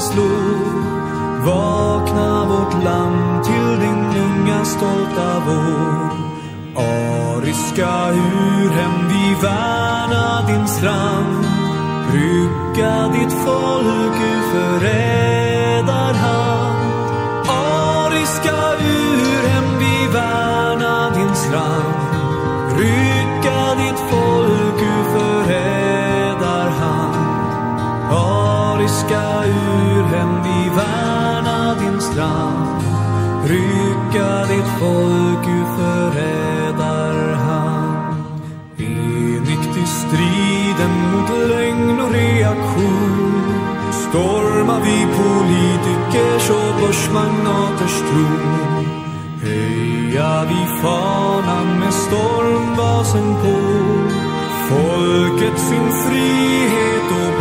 slår. Vakna vårt land till din unga stolta vår. Ariska urhem, vi värna din strand. Brygga ditt folk ur förrädarhand. Ariska urhem, vi värna din strand. Brygga Rycka ditt folk ur förrädarhand. Enigt i striden mot lögn och reaktion stormar vi politikers och börsmagnaters tron. Höja vi fanan med stormbasen på. Folket sin frihet och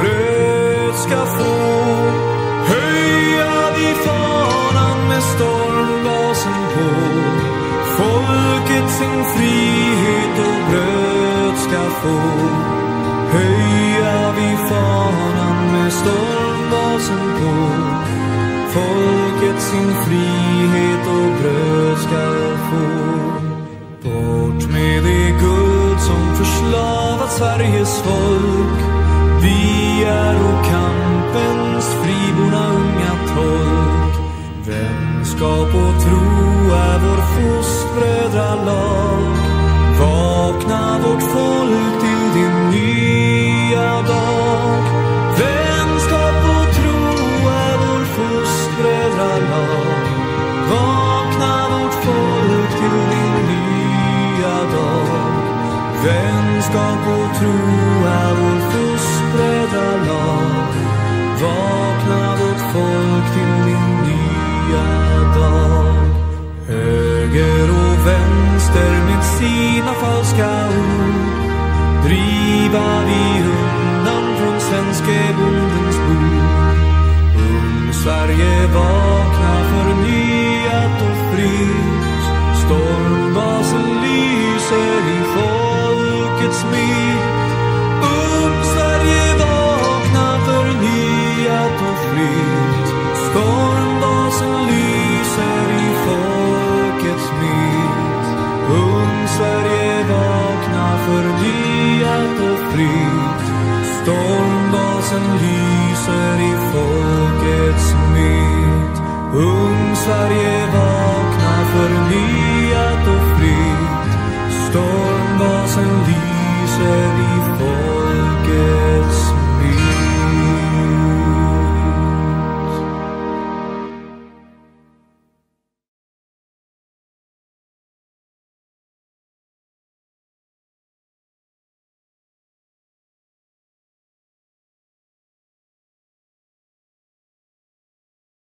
sin frihet och bröd ska få. Höja vi fanan med stormbasen på. Folket sin frihet och bröd ska få. Bort med det guld som förslavat Sveriges folk. Vi är och kampens friborna unga tolk. Vänskap och fostbrödralag. Vakna vårt folk till din nya dag. Vänskap och tro är vår fostbrödralag. Vakna vårt folk till din nya dag. Vänskap och tro är vår driva vi undan från svenske bondens bord. Ung Sverige vakna förnyat och fritt. Stormbasen lyser i folkets mitt. Ung Sverige vakna förnyat och fritt. Stormbasen lyser i folkets mitt. Ung Sverige vakna förnyat och. Stormbasen lyser i folkets mitt. Ung Sverige vakna för och